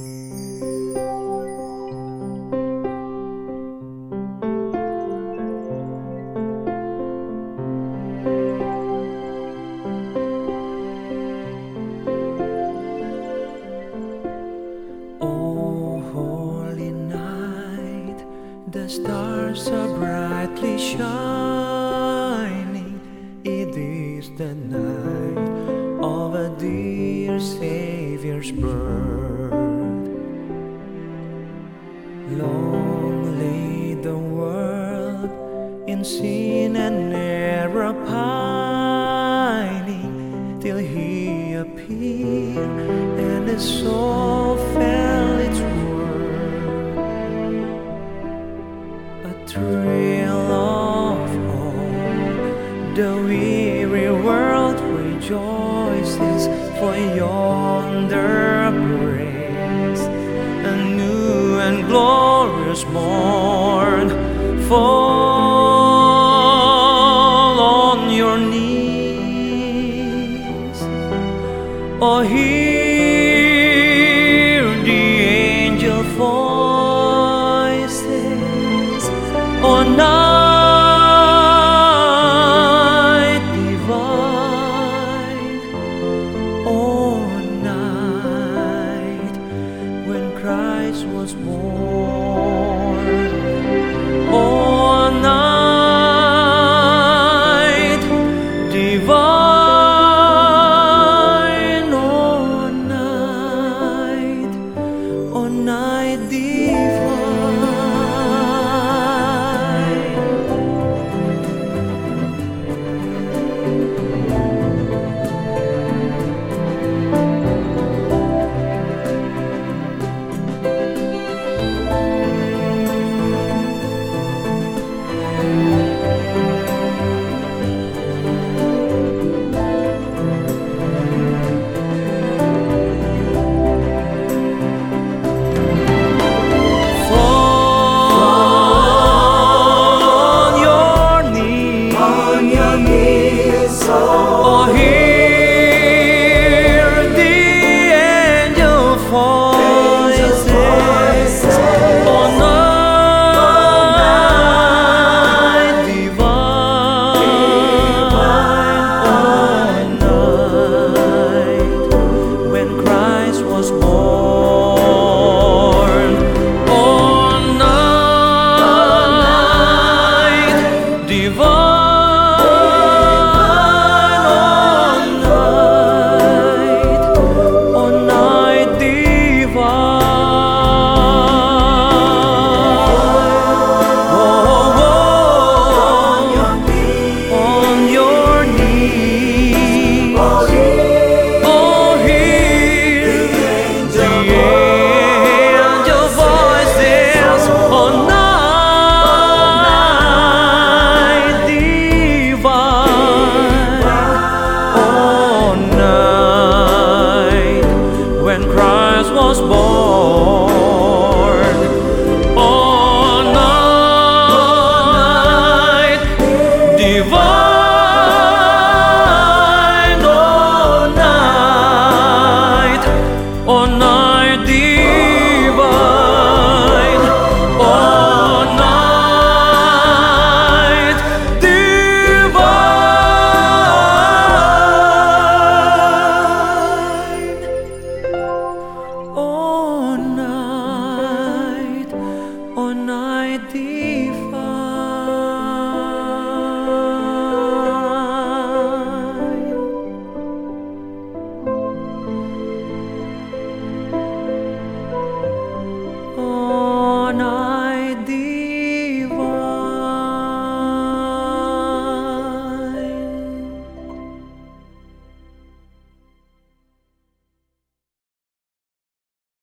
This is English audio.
Oh, stars are brightly shining. It is the night of a dear Savior's birth. Long lay the world in sin and error pining till He appeared and the soul felt its worth. A thrill of hope, the weary world rejoices for yonder breaks a new and glorious morn. Was born. Oh, sou.